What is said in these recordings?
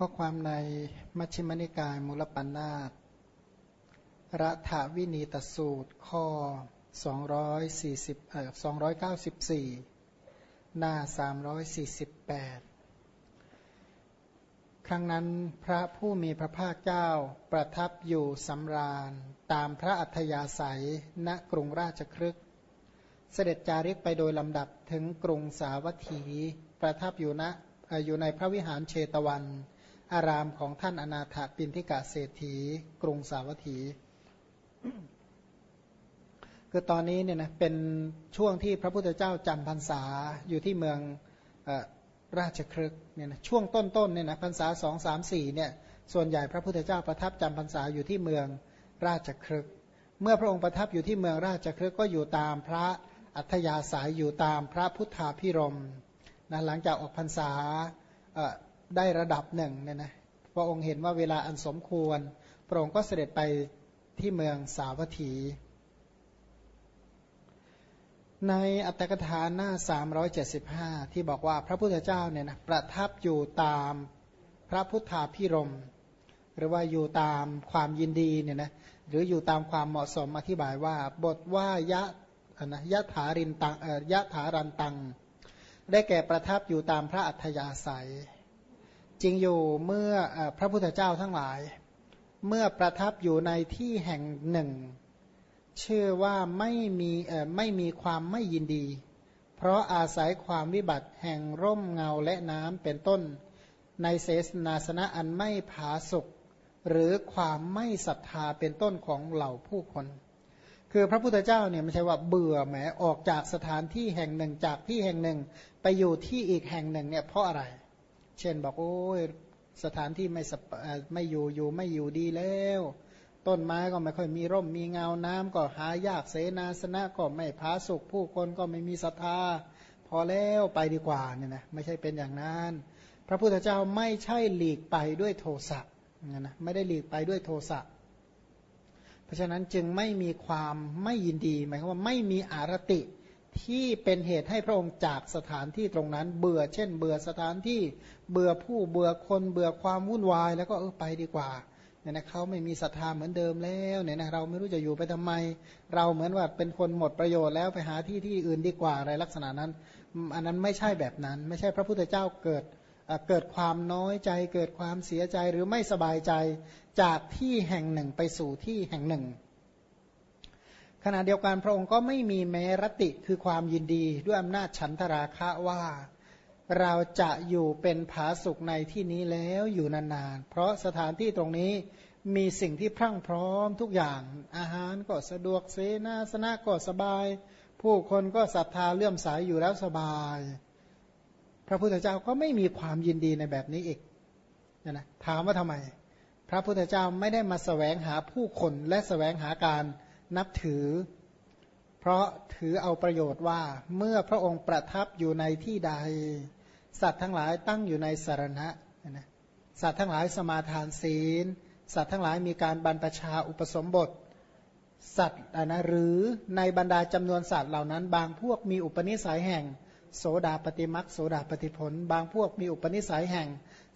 ข้อความในมัชฌิมนิกายมูลปัญนาตรัฐวินีตสูตรข้อ 240เอ่อ294 หน้า 348 ครั้งนั้นพระผู้มีพระภาคเจ้าประทับอยู่สำราญตามพระอัธยาศัยณกรุงราชครึก เสด็จจาริกไปโดยลำดับถึงกรุงสาวัตถีประทับอยู่ณอยู่ในพระวิหารเชตวัน อารามของท่านอนาถปินทิกาเศรษฐี กรุงสาวัตถี คือตอนนี้เนี่ยนะเป็นช่วงที่พระพุทธเจ้าจำพรรษาอยู่ที่เมืองอราชครึกเนี่ยนะช่วงต้นๆเนี่ยนะพรรษาสองสามสี่เนี่ยส่วนใหญ่พระพุทธเจ้าประทับจำพรรษาอยู่ที่เมืองราชครึก เมื่อพระองค์ประทับอยู่ที่เมืองราชครึกก็อยู่ตามพระอัธยาศัยอยู่ตามพระพุทธาพิรมนะหลังจากออกพรรษา ได้ระดับหนึ่งเนี่ยนะพระองค์เห็นว่าเวลาอันสมควร พระองค์ก็เสด็จไปที่เมืองสาวัตถี ในอัตถกถาหน้า 375 ที่บอกว่าพระพุทธเจ้าเนี่ยนะประทับอยู่ตามพระพุทธาพิรมหรือว่าอยู่ตามความยินดีเนี่ยนะหรืออยู่ตามความเหมาะสมอธิบายว่าบทว่ายะนะยะถารินตังยะถารันตัง ได้แก่ประทับอยู่ตามพระอัธยาศัย จริงอยู่เมื่อพระพุทธเจ้าทั้งหลาย เมื่อประทับอยู่ในที่แห่งหนึ่ง เชื่อว่าไม่มีไม่มีความไม่ยินดี เพราะอาศัยความวิบัติแห่งร่มเงาและน้ำเป็นต้น ในเสสนาสนะอันไม่ผาสุกหรือความไม่ศรัทธาเป็นต้นของเหล่าผู้คน คือพระพุทธเจ้าเนี่ยไม่ใช่ว่าเบื่อแหมออกจากสถานที่แห่งหนึ่งจากที่แห่งหนึ่ง ไปอยู่ที่อีกแห่งหนึ่งเนี่ยเพราะอะไรเเช่นบอกโอ้ยสถานที่ไม่ไม่อยู่อยู่ไม่อยู่ดีแล้ว ต้นไม้ก็ไม่ค่อยมีร่มมีเงาน้ำก็หายากเสนาสนะก็ไม่พาสุขผู้คนก็ไม่มีศรัทธา พอแล้วไปดีกว่าเนี่ยนะไม่ใช่เป็นอย่างนั้น พระพุทธเจ้าไม่ใช่หลีกไปด้วยโทสะนะไม่ได้หลีกไปด้วยโทสะเพราะฉะนั้นจึงไม่มีความไม่ยินดีหมายความว่าไม่มีอารติ ที่เป็นเหตุให้พระองค์จากสถานที่ตรงนั้น เบื่อเช่น เบื่อสถานที่เบื่อผู้เบื่อคนเบื่อความวุ่นวาย แล้วก็เออไปดีกว่าเนี่ยนะเขาไม่มีศรัทธาเหมือนเดิมแล้วเนี่ยนะเราไม่รู้จะอยู่ไปทำไม เราเหมือนว่าเป็นคนหมดประโยชน์แล้วไปหาที่ที่อื่นดีกว่าอะไรลักษณะนั้น อันนั้นไม่ใช่แบบนั้น ไม่ใช่พระพุทธเจ้าเกิดเกิดความน้อยใจ เกิดความเสียใจหรือไม่สบายใจจากที่แห่งหนึ่งไปสู่ที่แห่งหนึ่ง ขณะเดียวกันพระองค์ก็ไม่มีแม้รติคือความยินดีด้วยอำนาจฉันทราคะว่า เราจะอยู่เป็นผาสุกในที่นี้แล้วอยู่นานๆ เพราะสถานที่ตรงนี้มีสิ่งที่พรั่งพร้อมทุกอย่าง อาหารก็สะดวกเสนาสนะก็สบาย ผู้คนก็ศรัทธาเลื่อมใสยอยู่แล้วสบาย พระพุทธเจ้าก็ไม่มีความยินดีในแบบนี้อีกนะถามว่าทำไม พระพุทธเจ้าไม่ได้มาสแสวงหาผู้คนและสแสวงหาการ นับถือ เพราะถือเอาประโยชน์ว่าเมื่อพระองค์ประทับอยู่ในที่ใด สัตว์ทั้งหลายตั้งอยู่ในสารณะนะสัตว์ทั้งหลายสมาทานศีล สัตว์ทั้งหลายมีการบรรพชาอุปสมบท สัตว์นะหรือในบรรดาจำนวนสัตว์เหล่านั้น บางพวกมีอุปนิสัยแห่ง โสดาปฏิมักโสดาปฏิผล บางพวกมีอุปนิสัยแห่ง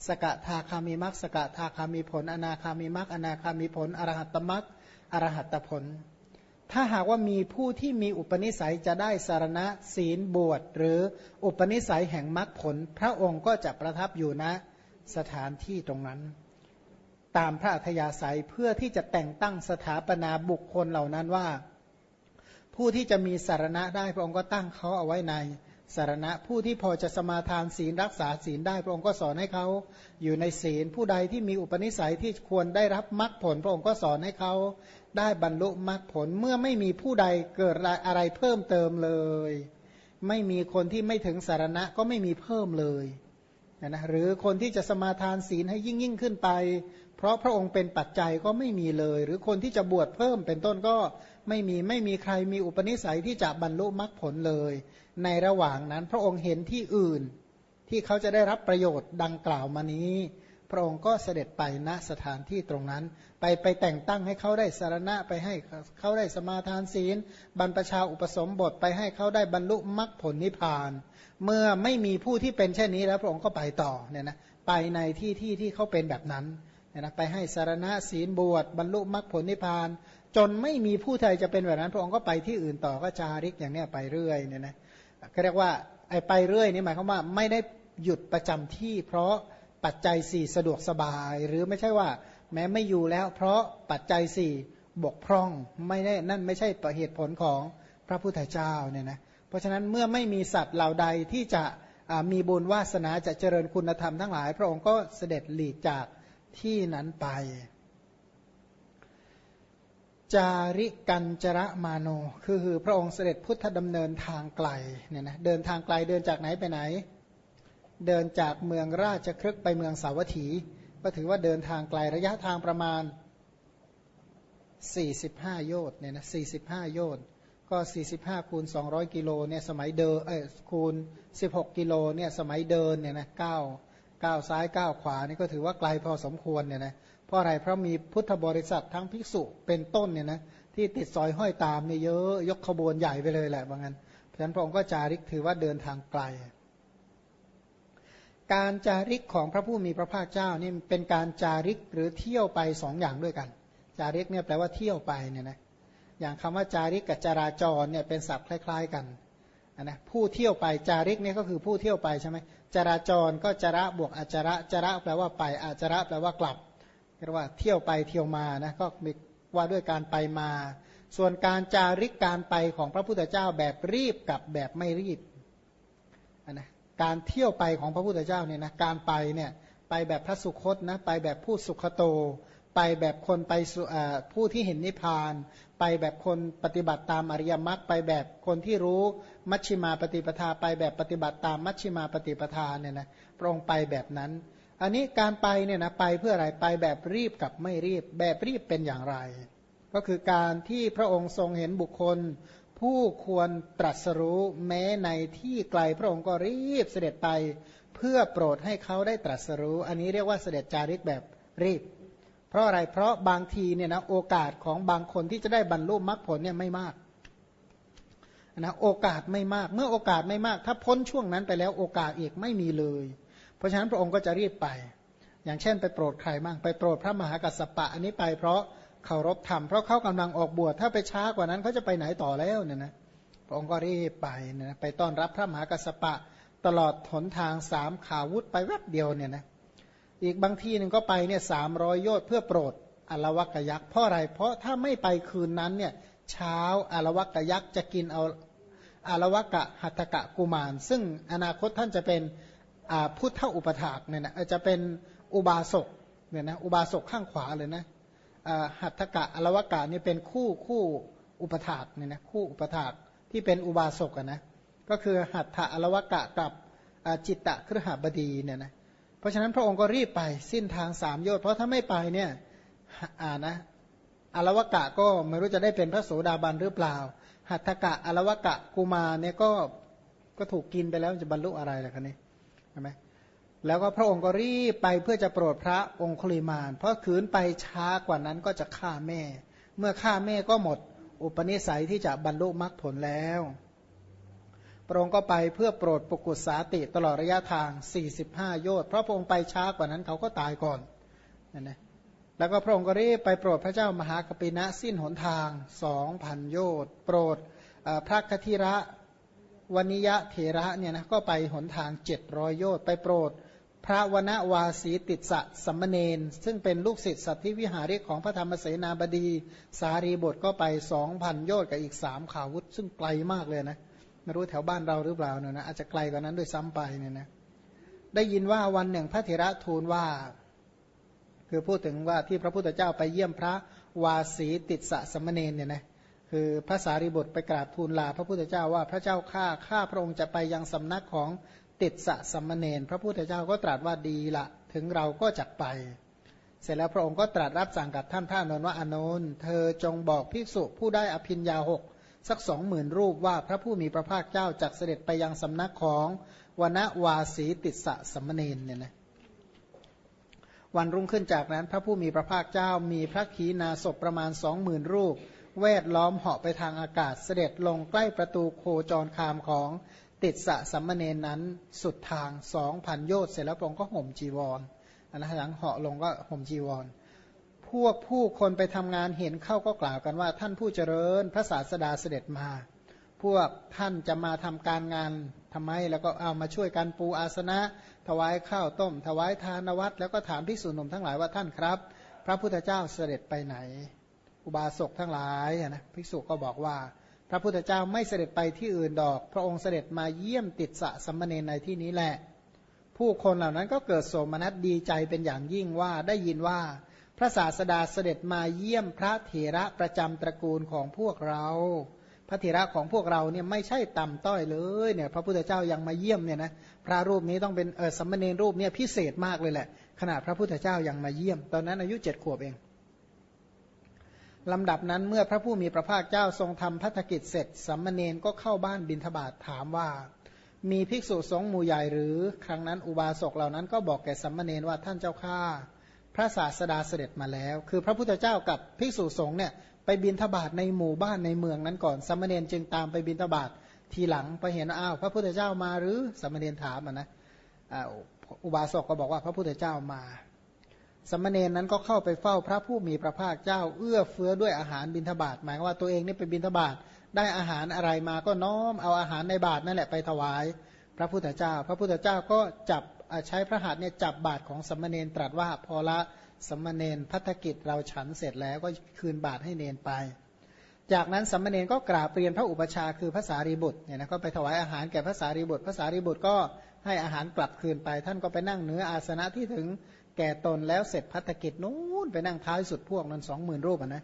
สกทาคามีมักสกทาคามีผล อนาคามีมักอนาคามีผลอรหัตตมักอรหัตตผล ถ้าหากว่ามีผู้ที่มีอุปนิสัยจะได้สารณะศีลบวชหรืออุปนิสัยแห่งมรรคผล พระองค์ก็จะประทับอยู่ณนะสถานที่ตรงนั้น ตามพระอัธยาศัยเพื่อที่จะแต่งตั้งสถาปนาบุคคลเหล่านั้นว่า ผู้ที่จะมีสารณะได้พระองค์ก็ตั้งเขาเอาไว้ในสารณะผู้ที่พอจะสมาทานศีลรักษาศีลได้ พระองค์ก็สอนให้เขาอยู่ในศีล ผู้ใดที่มีอุปนิสัยที่ควรได้รับมรรคผล พระองค์ก็สอนให้เขา ได้บรรลุมรรคผลเมื่อไม่มีผู้ใดเกิดอะไรเพิ่มเติมเลย ไม่มีคนที่ไม่ถึงสารณะก็ไม่มีเพิ่มเลยนะหรือคนที่จะสมาทานศีลให้ยิ่งยิ่งขึ้นไป เพราะพระองค์เป็นปัจจัยก็ไม่มีเลย หรือคนที่จะบวชเพิ่มเป็นต้นก็ไม่มีไม่มีใครมีอุปนิสัยที่จะบรรลุมรรคผลเลย ในระหว่างนั้นพระองค์เห็นที่อื่น ที่เขาจะได้รับประโยชน์ดังกล่าวมานี้ พระองค์ก็เสด็จไปณสถานที่ตรงนั้น ไปไปแต่งตั้งให้เขาได้สารณะไปให้เขาได้สมาทานศีล บรรพชาอุปสมบทไปให้เขาได้บรรลุมรรคผลนิพพาน เมื่อไม่มีผู้ที่เป็นเช่นนี้แล้วพระองค์ก็ไปต่อเนี่ยนะไปในที่ที่ที่เขาเป็นแบบนั้นเนี่ยนะไปให้สารณะศีลบวชบรรลุมรรคผลนิพพาน จนไม่มีผู้ใดจะเป็นแบบนั้น พระองค์ก็ไปที่อื่นต่อก็จาริกอย่างเนี้ยไปเรื่อยเนี่ยนะก็เรียกว่าไอ้ไปเรื่อยนี่หมายความว่าไม่ได้หยุดประจำที่เพราะ ปัจจัยสี่สะดวกสบาย หรือไม่ใช่ว่า แม้ไม่อยู่แล้ว เพราะปัจจัยสี่บกพร่องไม่ได้นั่นไม่ใช่เหตุผลของพระพุทธเจ้าเนี่ยนะเพราะฉะนั้นเมื่อไม่มีสัตว์เหล่าใดที่จะมีบุญวาสนาจะเจริญคุณธรรมทั้งหลาย พระองค์ก็เสด็จหลีกจากที่นั้นไป จาริกันจระมาโน คือพระองค์เสด็จพุทธดำเนินทางไกลเนี่ยนะเดินทางไกลเดินจากไหนไปไหน เดินจากเมืองราชครึกไปเมืองสาวัตถี ก็ถือว่าเดินทางไกลระยะทางประมาณ 45 โยชน์เนี่ยนะ45 โยชน์ก็ 45 คูณ 200 กิโลเนี่ยสมัยเดินเอ้คูณ 16 กิโลเนี่ยสมัยเดินเนี่ยนะ9ก้าวซ้ายก้าวขวานี่ก็ถือว่าไกลพอสมควรเนี่ยนะเพราะอะไรเพราะมีพุทธบริษัททั้งภิกษุเป็นต้นเนี่ยนะที่ติดสอยห้อยตามเนี่ยเยอะยกขบวนใหญ่ไปเลยแหละว่างั้นเพราะฉะนั้นพระองค์ก็จาริกถือว่าเดินทางไกล การจาริกของพระผู้มีพระภาคเจ้านี่เป็นการจาริกหรือเที่ยวไปสองอย่างด้วยกัน จาริกเนี่ยแปลว่าเที่ยวไปเนี่ยนะอย่างคำว่าจาริกกับจราจรเนี่ยเป็นศัพท์คล้าย ๆกันนะผู้เที่ยวไปจาริกเนี่ยก็คือผู้เที่ยวไปใช่ไหมจราจรก็จระบวกอาจระจระแปลว่าไปอาจระแปลว่ากลับเรียกว่าเที่ยวไปเที่ยวมานะก็มีว่าด้วยการไปมา ส่วนการจาริกการไปของพระพุทธเจ้าแบบรีบกับแบบไม่รีบ การเที่ยวไปของพระพุทธเจ้าเนี่ยนะการไปเนี่ยไปแบบพระสุคตนะไปแบบผู้สุขโต ไปแบบคนไปผู้ที่เห็นนิพพาน ไปแบบคนปฏิบัติตามอริยมรรคไปแบบคนที่รู้มัชชิมาปฏิปทา ไปแบบปฏิบัติตามมัชชิมาปฏิปทาเนี่ยนะพระองค์ไปแบบนั้น อันนี้การไปเนี่ยนะไปเพื่ออะไรไปแบบรีบกับไม่รีบ แบบรีบเป็นอย่างไร ก็คือการที่พระองค์ทรงเห็นบุคคล ผู้ควรตรัสรู้แม้ในที่ไกลพระองค์ก็รีบเสด็จไป เพื่อโปรดให้เขาได้ตรัสรู้ อันนี้เรียกว่าเสด็จจาริกแบบรีบ เพราะอะไรเพราะบางทีเนี่ยนะโอกาสของบางคนที่จะได้บรรลุมรรคผลเนี่ยไม่มากนะโอกาสไม่มากเมื่อโอกาสไม่มาก ถ้าพ้นช่วงนั้นไปแล้วโอกาสอีกไม่มีเลย เพราะฉะนั้นพระองค์ก็จะรีบไป อย่างเช่นไปโปรดใครบ้างไปโปรดพระมหากัสสปะอันนี้ไปเพราะ เคารพธรรมเพราะเขากำลังออกบวชถ้าไปช้ากว่านั้นเขาจะไปไหนต่อแล้วเนี่ยนะพระองค์ก็รีบไปนะไปต้อนรับพระมหากัสสปะตลอดหนทางสามขาวุธไปแวบเดียวเนี่ยนะอีกบางที่หนึ่งก็ไปเนี่ยสามร้อยโยชน์เพื่อโปรดอลวักยักษ์เพราะอะไร เพราะถ้าไม่ไปคืนนั้นเนี่ยเช้าอลวักยักษ์จะกินเอาอลวักะหัตกะกุมาร ซึ่งอนาคตท่านจะเป็นพุทธอุปถากเนี่ยนะจะเป็นอุบาสกเนี่ยนะอุบาสกข้างขวาเลยนะ หัตถกะอลวกะนี่เป็นคู่คู่อุปถากเนี่ยนะคู่อุปถากที่เป็นอุบาสกนะก็คือหัตถะอลวกะกับจิตตะครหบดีเนี่ยนะเพราะฉะนั้นพระองค์ก็รีบไปสิ้นทางสามโยชน์เพราะถ้าไม่ไปเนี่ยอ่านะอารวกะก็ไม่รู้จะได้เป็นพระโสดาบันหรือเปล่า หัตถกะอารวกะกุมาเนี่ยก็ก็ถูกกินไปแล้วจะบรรลุอะไรล่ะคะนี่ใช่ไหม แล้วก็พระองค์ก็รีบไปเพื่อจะโปรดพระองคุลิมาน เพราะขืนไปช้ากว่านั้นก็จะฆ่าแม่ เมื่อฆ่าแม่ก็หมด อุปนิสัยที่จะบรรลุมรรคผลแล้ว พระองค์ก็ไปเพื่อโปรดปกุศสาติตลอดระยะทาง 45 โยชน์เพราะพระองค์ไปช้ากว่านั้นเขาก็ตายก่อนนั่นะแล้วก็พระองค์ก็รีบไปโปรดพระเจ้ามหากปินะสิ้นหนทาง 2,000 โยชน์โปรดพระคทิระวนิยะเถระเนี่ยนะก็ไปหนทาง 700 โยชน์ไปโปรด พระวนวาสีติสะสัมมเนน ซึ่งเป็นลูกศิษย์สัตธิวิหาริกของพระธรรมเสนาบดี สารีบทก็ไป2,000โยชน์กับอีก3ขาวุธ ซึ่งไกลมากเลยนะ ไม่รู้แถวบ้านเราหรือเปล่าเนี่ยนะอาจจะไกลกว่านั้นด้วยซ้ำไปเนี่ยนะได้ยินว่าวันหนึ่งพระเถระทูลว่า คือพูดถึงว่าที่พระพุทธเจ้าไปเยี่ยมพระวาสีติสะสัมณเณรเนี่ยนะคือพระสารีบุตรไปกราบทูลลาพระพุทธเจ้าว่าพระเจ้าข้าข้าพระองค์จะไปยังสำนักของ ติดสะสมณเณรพระพุทธเจ้าก็ตรัสว่าดีละถึงเราก็จะไป เสร็จแล้วพระองค์ก็ตรัสรับสั่งกับท่านพระนนท์ว่าอนนท์เธอจงบอกภิกษุผู้ได้อภินยาหกสักสองหมื่นรูปว่าพระผู้มีพระภาคเจ้าจักเสด็จไปยังสำนักของวนวาสีติสะสัมมเนนเนี่ยนะวันรุ่งขึ้นจากนั้นพระผู้มีพระภาคเจ้ามีพระขีณาสพประมาณสองหมื่นรูป แวดล้อมเหาะไปทางอากาศเสด็จลงใกล้ประตูโคจรคามของ ติดสะสัมมเนนนั้นสุดทางสองพันโยชน์เสร็จแล้วพระองค์ก็ห่มจีวรอันนั้นหลังเหาะลงก็ห่มจีวร พวกผู้คนไปทำงานเห็นเข้าก็กล่าวกันว่า ท่านผู้เจริญพระศาสดาเสด็จมา พวกท่านจะมาทำการงานทำไมแล้วก็เอามาช่วยกันปูอาสนะ ถวายข้าวต้ม ถวายทานวัตรแล้วก็ถามภิกษุหนุ่มทั้งหลายว่าท่านครับ พระพุทธเจ้าเสด็จไปไหน อุบาสกทั้งหลายนะภิกษุก็บอกว่า พระพุทธเจ้าไม่เสด็จไปที่อื่นดอก พระองค์เสด็จมาเยี่ยมติดสะสมมเนในที่นี้แหละ ผู้คนเหล่านั้นก็เกิดโสมนัสดีใจเป็นอย่างยิ่งว่าได้ยินว่า พระศาสดาเสด็จมาเยี่ยมพระเถระประจำตระกูลของพวกเรา พระเถระของพวกเราเนี่ยไม่ใช่ต่ำต้อยเลยเนี่ย พระพุทธเจ้ายังมาเยี่ยมเนี่ยนะพระรูปนี้ต้องเป็นเออสมมเนรูปเนี่ยพิเศษมากเลยแหละขนาดพระพุทธเจ้ายังมาเยี่ยม ตอนนั้นอายุเจ็ดขวบเอง ลำดับนั้นเมื่อพระผู้มีพระภาคเจ้าทรงทำพัฒกิจเสร็จสัมมเนนก็เข้าบ้านบินทบาทถามว่า มีภิกษุสงฆ์หมู่ใหญ่หรือ ครั้งนั้นอุบาสกเหล่านั้นก็บอกแก่สัมมเนนว่าท่านเจ้าข้าพระศาสดาเสด็จมาแล้ว คือพระพุทธเจ้ากับภิกษุสงฆ์เนี่ยไปบินทบาทในหมู่บ้านในเมืองนั้นก่อนสัมมเนนจึงตามไปบินทบาททีหลังไปเห็นอ้าวพระพุทธเจ้ามาหรือสัมมเนนถามอะนะอุบาสกก็บอกว่าพระพุทธเจ้ามา สมณเณรนั้นก็เข้าไปเฝ้าพระผู้มีพระภาคเจ้า เอื้อเฟื้อด้วยอาหารบิณฑบาตหมายว่าตัวเองนี่ไปบิณฑบาตได้อาหารอะไรมาก็น้อมเอาอาหารในบาตนั่นแหละไปถวาย พระพุทธเจ้า พระพุทธเจ้าก็จับใช้พระหัตถ์เนี่ยจับบาตรของสมณเณรตรัสว่าพอละสมณเณรพัฒกิจเราฉันเสร็จแล้วก็คืนบาตรให้เนนไป จากนั้นสมณเณรก็กราบเรียนพระอุปชาคือพระสารีบุตรเนี่ยนะก็ไปถวายอาหารแก่พระสารีบุตรพระสารีบุตรก็ให้อาหารกลับคืนไป ท่านก็ไปนั่งเหนืออาสนะที่ถึง แก่ตนแล้วเสร็จพัฒกิจนู้นไปนั่งท้ายสุดพวกนั้นสองหมื่นรูปนะ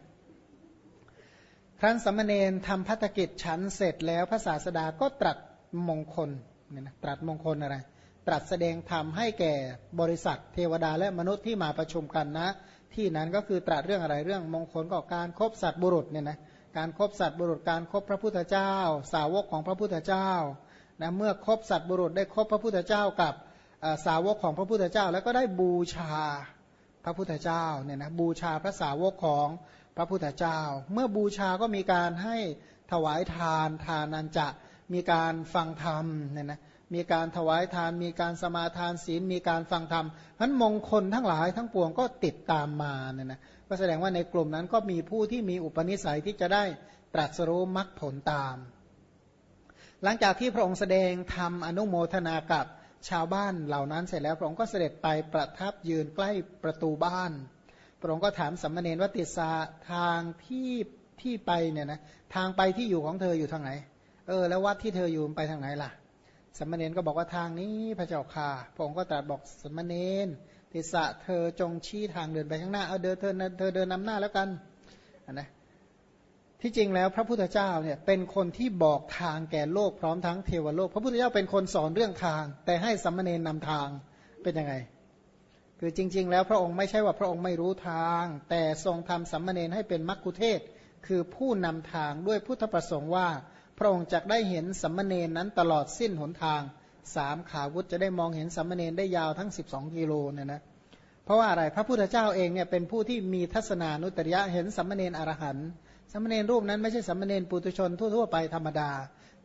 ครั้นสมมเนนทำพัฒกิจฉันเสร็จแล้วพระศาสดาก็ตรัสมงคลเนี่ยนะตรัสมงคลอะไร ตรัสแสดงธรรมให้แก่บริษัทเทวดาและมนุษย์ที่มาประชุมกันนะ ที่นั้นก็คือตรัสเรื่องอะไรเรื่องมงคลก็การครบสัตว์บุรุษเนี่ยนะการครบสัตว์บุรุษการครบพระพุทธเจ้า สาวกของพระพุทธเจ้านะเมื่อครบสัตว์บุรุษได้ครบพระพุทธเจ้ากับ สาวกของพระพุทธเจ้า แล้วก็ได้บูชาพระพุทธเจ้าเนี่ยนะบูชาพระสาวกของพระพุทธเจ้า เมื่อบูชาก็มีการให้ถวายทานทานันจะมีการฟังธรรมเนี่ยนะมีการถวายทาน มีการสมาทานศีล มีการฟังธรรมนั้นมงคลทั้งหลายทั้งปวงก็ติดตามมาเนี่ยนะก็แสดงว่าในกลุ่มนั้นก็มีผู้ที่มีอุปนิสัยที่จะได้ตรัสรู้มรรคผลตาม หลังจากที่พระองค์แสดงธรรมอนุโมทนากับ ชาวบ้านเหล่านั้นเสร็จแล้วพระองค์ก็เสด็จไปประทับยืนใกล้ประตูบ้าน พระองค์ก็ถามสัมมาเนรว่าติสาทางที่ที่ไปเนี่ยนะทางไปที่อยู่ของเธออยู่ทางไหน เออ แล้ววัดที่เธออยู่ไปทางไหนล่ะสัมมาเนรก็บอกว่าทางนี้พระเจ้าค่ะพระองค์ก็ตรัสบอกสัมมาเนรติสะเธอจงชี้ทางเดินไปข้างหน้า เอาเดินเธอเธอเดินนำหน้าแล้วกันนะ ที่จริงแล้วพระพุทธเจ้าเนี่ยเป็นคนที่บอกทางแก่โลกพร้อมทั้งเทวโลก พระพุทธเจ้าเป็นคนสอนเรื่องทาง แต่ให้สัมมาเนนนำทางเป็นยังไง คือจริง ๆ แล้วพระองค์ไม่ใช่ว่าพระองค์ไม่รู้ทาง แต่ทรงทำสัมมาเนนให้เป็นมักคุเทศ คือผู้นำทางด้วยพุทธประสงค์ว่า พระองค์จะได้เห็นสัมมาเนนนั้นตลอดสิ้นหนทางสามขาวุธจะได้มองเห็นสัมมาเนนได้ยาวทั้ง 12 กิโลเนี่ยนะเพราะว่าอะไรพระพุทธเจ้าเองเนี่ยเป็นผู้ที่มีทัศนานุตริยะเห็นสัมมาเนนอรหันต์ สัมมเนรรูปนั้นไม่ใช่สัมมเนรปุตุชนทั่วๆไปธรรมดา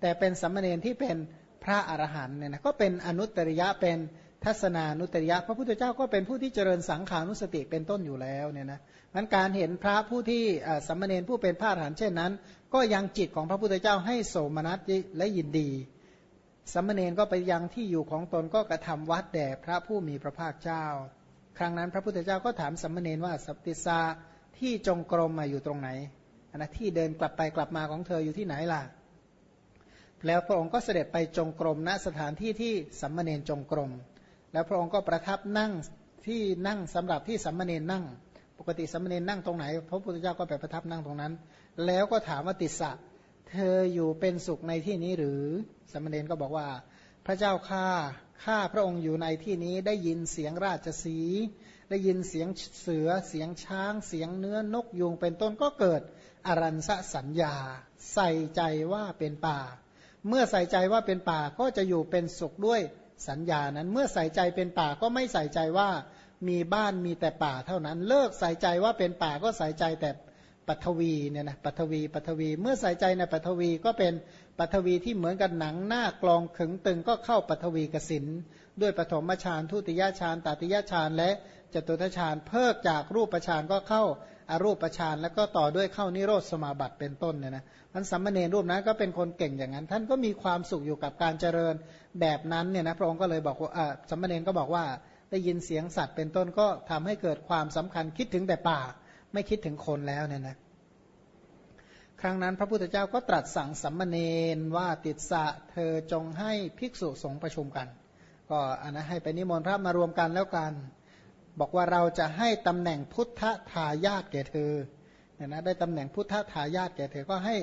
แต่เป็นสัมมเนรที่เป็นพระอรหันต์เนี่ยนะก็เป็นอนุตริยะเป็นทัศนานุตริยะพระพุทธเจ้าก็เป็นผู้ที่เจริญสังขานุสติเป็นต้นอยู่แล้วเนี่ยนะมันการเห็นพระผู้ที่สัมมเนรผู้เป็นพระอรหันต์เช่นนั้น ก็ยังจิตของพระพุทธเจ้าให้โสมนัสและยินดีสัมมเนรก็ไปยังที่อยู่ของตนก็กระทำวัดแด่พระผู้มีพระภาคเจ้า ครั้งนั้นพระพุทธเจ้าก็ถามสัมมเนรว่าสัพติสาที่จงกรมมาอยู่ตรงไหน นะที่เดินกลับไปกลับมาของเธออยู่ที่ไหนล่ะ แล้วพระองค์ก็เสด็จไปจงกรมณสถานที่ที่สัมมาเนนจงกรม แล้วพระองค์ก็ประทับนั่งที่นั่งสำหรับที่สัมมาเนนนั่ง ปกติสัมมาเนนนั่งตรงไหน พระพุทธเจ้าก็ไปประทับนั่งตรงนั้น แล้วก็ถามว่าติสะเธออยู่เป็นสุขในที่นี้หรือสัมมาเนนก็บอกว่า พระเจ้าข้าข้าพระองค์อยู่ในที่นี้ได้ยินเสียงราชสี ได้ยินเสียงเสือเสียงช้าง เสียงเนื้อนกยูงเป็นต้นก็เกิดอรันสสัญญา ใส่ใจว่าเป็นป่า เมื่อใส่ใจว่าเป็นป่าก็จะอยู่เป็นสุขด้วยสัญญานั้น เมื่อใส่ใจเป็นป่าก็ไม่ใส่ใจว่ามีบ้านมีแต่ป่าเท่านั้น เลิกใส่ใจว่าเป็นป่าก็ใส่ใจแต่ปัทวีเนี่ยนะปัทวีปัทวี เมื่อใส่ใจในปัทวีก็เป็นปัทวีที่เหมือนกับหนังหน้ากลองขึงตึงก็เข้าปัทวีกสินด้วยปฐมฌานทุติยฌานตติยฌานและ จตุทฌานเพิกจากรูปฌานก็เข้าอารูปฌานแล้วก็ต่อด้วยเข้านิโรธสมาบัติเป็นต้นเนี่ยนะมันสัมมาเนรูปนั้นก็เป็นคนเก่งอย่างนั้น ท่านก็มีความสุขอยู่กับการเจริญแบบนั้นเนี่ยนะพระองค์ก็เลยบอกว่าสัมมาเนรก็บอกว่าได้ยินเสียงสัตว์เป็นต้นก็ทำให้เกิดความสำคัญคิดถึงแต่ป่า ไม่คิดถึงคนแล้วเนี่ยนะครั้งนั้นพระพุทธเจ้าก็ตรัสสั่งสัมมาเนรว่าติดสะเธอจงให้ภิกษุสงฆ์ประชุมกัน ก็อันนะให้ไปนิมนต์พระมารวมกันแล้วกัน บอกว่าเราจะให้ตำแหน่งพุทธทายาทแก่เธอเนี่ยนะได้ตำแหน่งพุทธทายาทแก่เธอก็ให้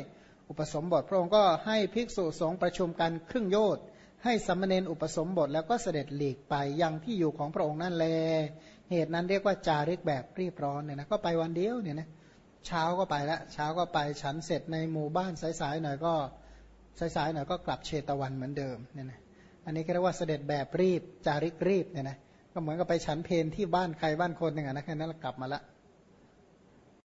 อุปสมบทพระองค์ก็ให้ภิกษุสงฆ์ประชุมกันครึ่งโยชน์ให้สมมาเนรอุปสมบทแล้วก็เสด็จหลีกไปยังที่อยู่ของพระองค์นั่นแล เหตุนั้นเรียกว่าจาริกแบบรีบร้อนเนี่ยนะก็ไปวันเดียวเนี่ยนะเช้าก็ไปแล้วเช้าก็ไปฉันเสร็จในหมู่บ้านสายๆหน่อยก็สายๆหน่อยก็กลับเชตวันเหมือนเดิมเนี่ยนะอันนี้ก็เรียกว่าเสด็จแบบรีบจาริกรีบเนี่ยนะ ก็เหมือนกับไปฉันเพนที่บ้านใครบ้านคนหนึ่งนะแค่นั้นกลับมาละ